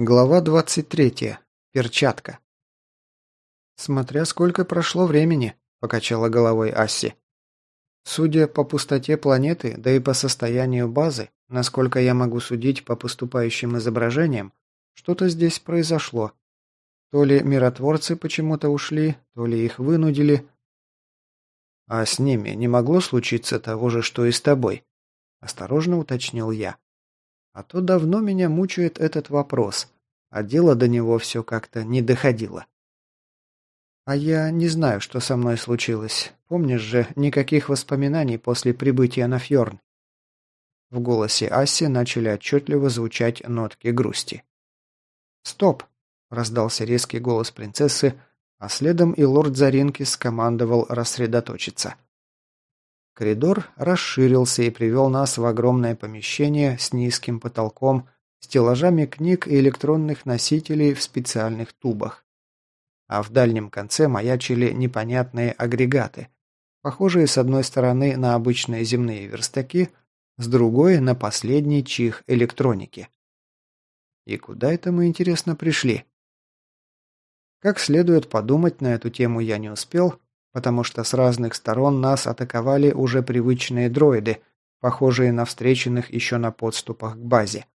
Глава 23. Перчатка. «Смотря сколько прошло времени», – покачала головой Асси. «Судя по пустоте планеты, да и по состоянию базы, насколько я могу судить по поступающим изображениям, что-то здесь произошло. То ли миротворцы почему-то ушли, то ли их вынудили. А с ними не могло случиться того же, что и с тобой?» – осторожно уточнил я. А то давно меня мучает этот вопрос, а дело до него все как-то не доходило. А я не знаю, что со мной случилось. Помнишь же, никаких воспоминаний после прибытия на Фьорн. В голосе Асси начали отчетливо звучать нотки грусти. «Стоп!» – раздался резкий голос принцессы, а следом и лорд Заринки скомандовал рассредоточиться – Коридор расширился и привел нас в огромное помещение с низким потолком, стеллажами книг и электронных носителей в специальных тубах. А в дальнем конце маячили непонятные агрегаты, похожие с одной стороны на обычные земные верстаки, с другой на последний чих электроники. И куда это мы, интересно, пришли? Как следует подумать на эту тему я не успел, потому что с разных сторон нас атаковали уже привычные дроиды, похожие на встреченных еще на подступах к базе.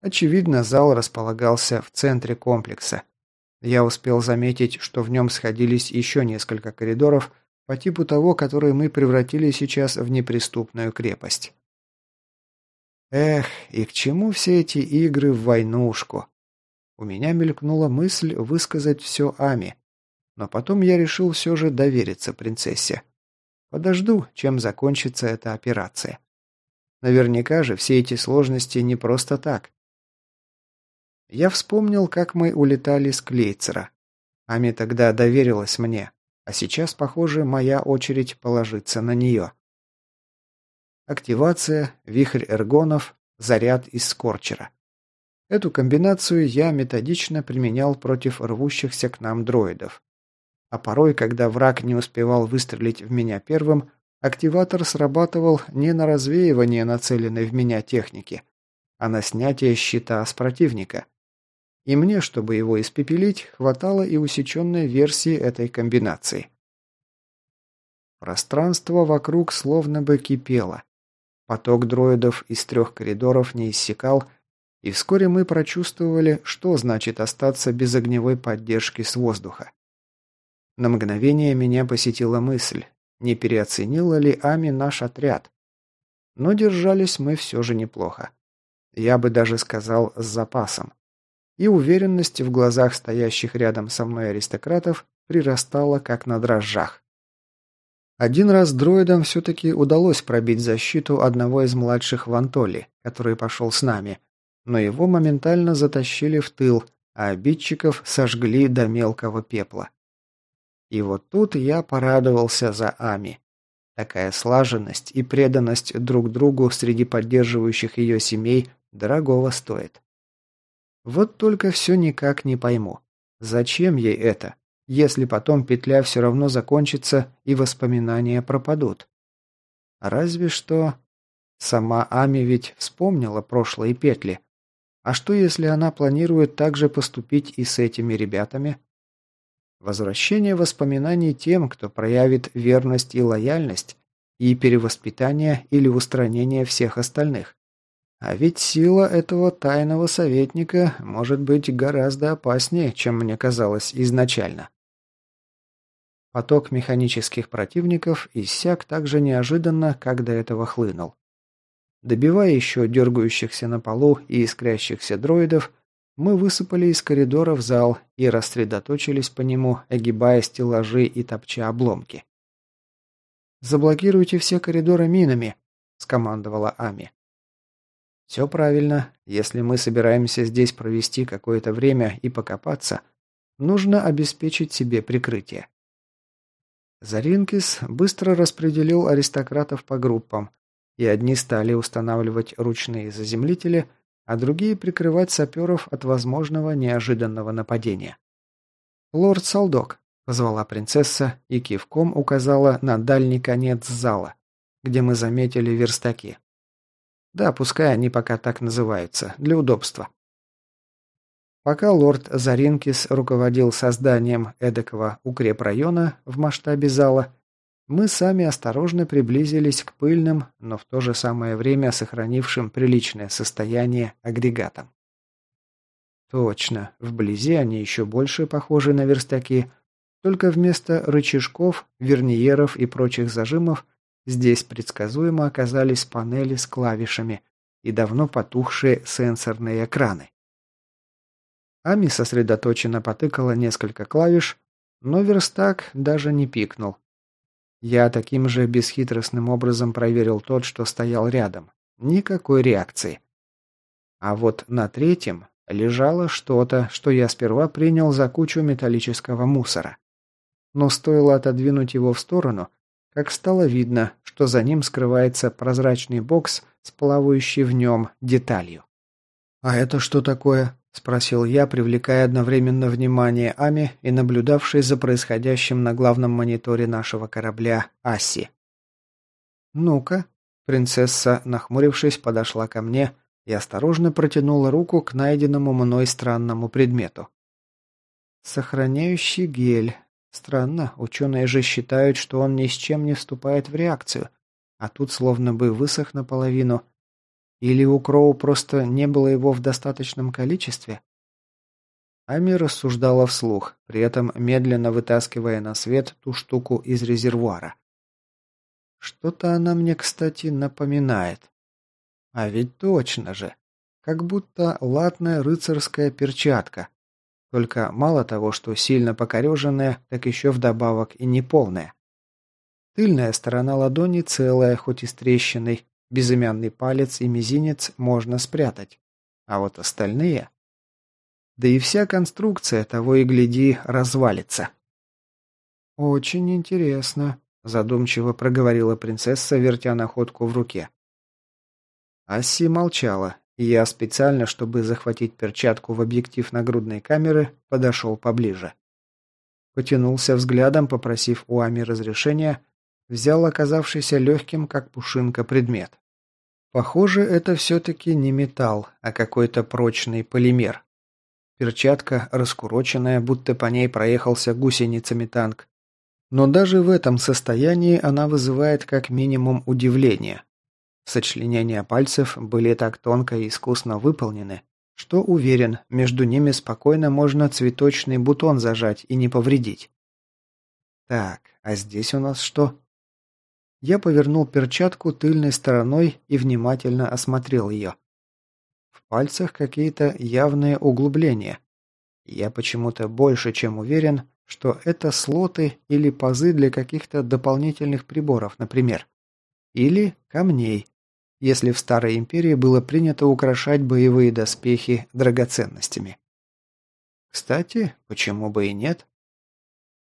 Очевидно, зал располагался в центре комплекса. Я успел заметить, что в нем сходились еще несколько коридоров по типу того, который мы превратили сейчас в неприступную крепость. Эх, и к чему все эти игры в войнушку? У меня мелькнула мысль высказать все Ами, но потом я решил все же довериться принцессе. Подожду, чем закончится эта операция. Наверняка же все эти сложности не просто так. Я вспомнил, как мы улетали с Клейцера. Ами тогда доверилась мне, а сейчас, похоже, моя очередь положиться на нее. Активация, вихрь эргонов, заряд из скорчера. Эту комбинацию я методично применял против рвущихся к нам дроидов. А порой, когда враг не успевал выстрелить в меня первым, активатор срабатывал не на развеивание нацеленной в меня техники, а на снятие щита с противника. И мне, чтобы его испепелить, хватало и усеченной версии этой комбинации. Пространство вокруг словно бы кипело. Поток дроидов из трех коридоров не иссякал, и вскоре мы прочувствовали, что значит остаться без огневой поддержки с воздуха. На мгновение меня посетила мысль, не переоценила ли Ами наш отряд. Но держались мы все же неплохо. Я бы даже сказал, с запасом. И уверенность в глазах стоящих рядом со мной аристократов прирастала как на дрожжах. Один раз дроидам все-таки удалось пробить защиту одного из младших в Антоле, который пошел с нами, но его моментально затащили в тыл, а обидчиков сожгли до мелкого пепла. И вот тут я порадовался за Ами. Такая слаженность и преданность друг другу среди поддерживающих ее семей дорогого стоит. Вот только все никак не пойму. Зачем ей это, если потом петля все равно закончится и воспоминания пропадут? Разве что... Сама Ами ведь вспомнила прошлые петли. А что, если она планирует также поступить и с этими ребятами? Возвращение воспоминаний тем, кто проявит верность и лояльность, и перевоспитание или устранение всех остальных. А ведь сила этого тайного советника может быть гораздо опаснее, чем мне казалось изначально. Поток механических противников иссяк так же неожиданно, как до этого хлынул. Добивая еще дергающихся на полу и искрящихся дроидов, мы высыпали из коридора в зал и рассредоточились по нему, огибая стеллажи и топча обломки. «Заблокируйте все коридоры минами», – скомандовала Ами. «Все правильно. Если мы собираемся здесь провести какое-то время и покопаться, нужно обеспечить себе прикрытие». Заринкис быстро распределил аристократов по группам, и одни стали устанавливать ручные заземлители, а другие прикрывать саперов от возможного неожиданного нападения. «Лорд Салдок», — позвала принцесса и кивком указала на дальний конец зала, где мы заметили верстаки. Да, пускай они пока так называются, для удобства. Пока лорд Заринкис руководил созданием эдакого укрепрайона в масштабе зала, мы сами осторожно приблизились к пыльным, но в то же самое время сохранившим приличное состояние агрегатам. Точно, вблизи они еще больше похожи на верстаки, только вместо рычажков, верниеров и прочих зажимов здесь предсказуемо оказались панели с клавишами и давно потухшие сенсорные экраны. Ами сосредоточенно потыкала несколько клавиш, но верстак даже не пикнул. Я таким же бесхитростным образом проверил тот, что стоял рядом. Никакой реакции. А вот на третьем лежало что-то, что я сперва принял за кучу металлического мусора. Но стоило отодвинуть его в сторону, как стало видно, что за ним скрывается прозрачный бокс с плавающей в нем деталью. «А это что такое?» – спросил я, привлекая одновременно внимание Ами и наблюдавшей за происходящим на главном мониторе нашего корабля Аси. «Ну-ка», – принцесса, нахмурившись, подошла ко мне и осторожно протянула руку к найденному мной странному предмету. «Сохраняющий гель. Странно, ученые же считают, что он ни с чем не вступает в реакцию, а тут словно бы высох наполовину. Или у Кроу просто не было его в достаточном количестве? Ами рассуждала вслух, при этом медленно вытаскивая на свет ту штуку из резервуара. Что-то она мне, кстати, напоминает. А ведь точно же. Как будто латная рыцарская перчатка. Только мало того, что сильно покореженная, так еще вдобавок и неполная. Тыльная сторона ладони целая, хоть и с трещиной, безымянный палец и мизинец можно спрятать. А вот остальные... Да и вся конструкция того и гляди развалится. «Очень интересно», – задумчиво проговорила принцесса, вертя находку в руке. Асси молчала, и я специально, чтобы захватить перчатку в объектив нагрудной камеры, подошел поближе. Потянулся взглядом, попросив у Ами разрешения, взял оказавшийся легким, как пушинка, предмет. Похоже, это все-таки не металл, а какой-то прочный полимер. Перчатка раскуроченная, будто по ней проехался гусеницами танк. Но даже в этом состоянии она вызывает как минимум удивление. Сочленения пальцев были так тонко и искусно выполнены, что, уверен, между ними спокойно можно цветочный бутон зажать и не повредить. Так, а здесь у нас что? Я повернул перчатку тыльной стороной и внимательно осмотрел ее. В пальцах какие-то явные углубления. Я почему-то больше чем уверен, что это слоты или пазы для каких-то дополнительных приборов, например. Или камней, если в Старой Империи было принято украшать боевые доспехи драгоценностями. Кстати, почему бы и нет?